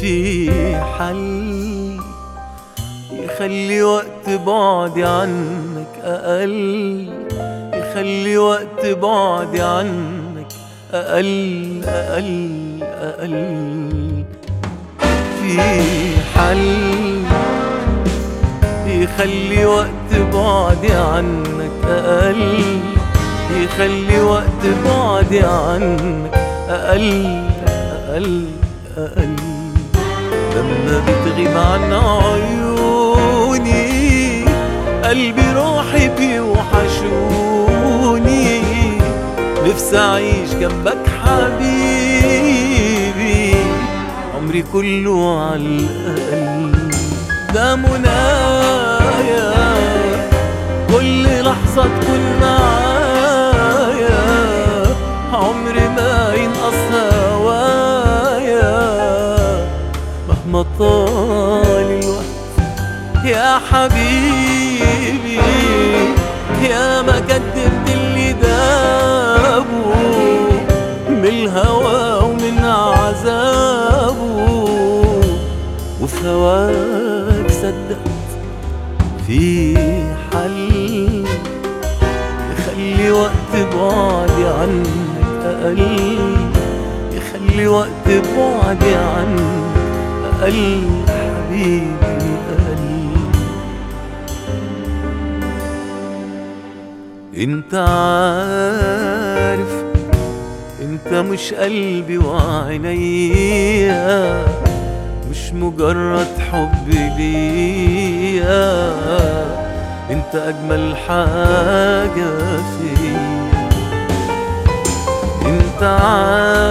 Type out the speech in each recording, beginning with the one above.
في حل يخلي وقت بعدي عنك أقل يخلي وقت بعدي عنك أقل أقل أقل. في حل يخلي وقت بعدي عنك أقل يخلي وقت بعدي عنك أقل أقل أقل. لما بتغيب عن عيوني. قلبي روحي بيوحشوني نفسي أعيش جنبك حبيبي. عمري كله على الأقل ده منايا. كل لحظة تكون معايا. عمري مهما طال الوقت يا حبيبي يا ما كدبت اللي دابه من الهوى ومن عذابه وفي هواك صدقت في حل يخلي وقت بعدي عنك أقل يخلي وقت بعدي عنك حبيبي انت عارف انت مش قلبي وعينيا مش مجرد حب ليا انت اجمل حاجة فيا. انت عارف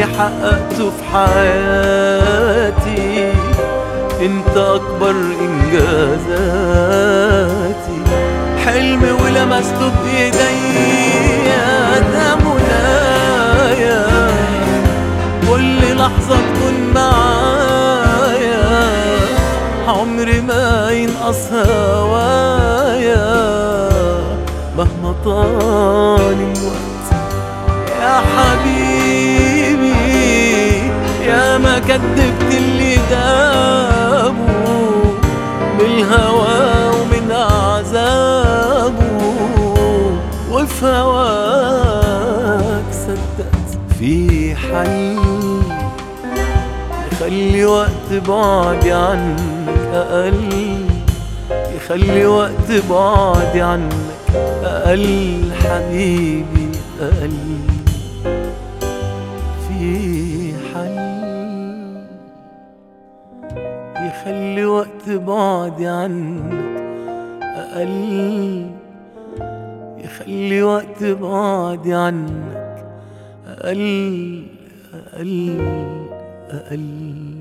اللي حققته في حياتي. انت أكبر إنجازاتي. حلم ولمسته بايديا ده منايا كل لحظة تكون معايا. عمري ما ينقص هوايا. مهما طال الوقت يا حبيبي. كدبت اللي دابه من الهوى ومن عذابه وفي هواك صدقت في حل يخلي وقت بعدي عنك أقل. يخلي وقت بعدي عنك أقل حبيبي أقل. في حل يخلي وقت بعدي عنك أقل يخلي وقت بعدي عنك أقل أقل أقل.